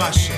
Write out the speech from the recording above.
an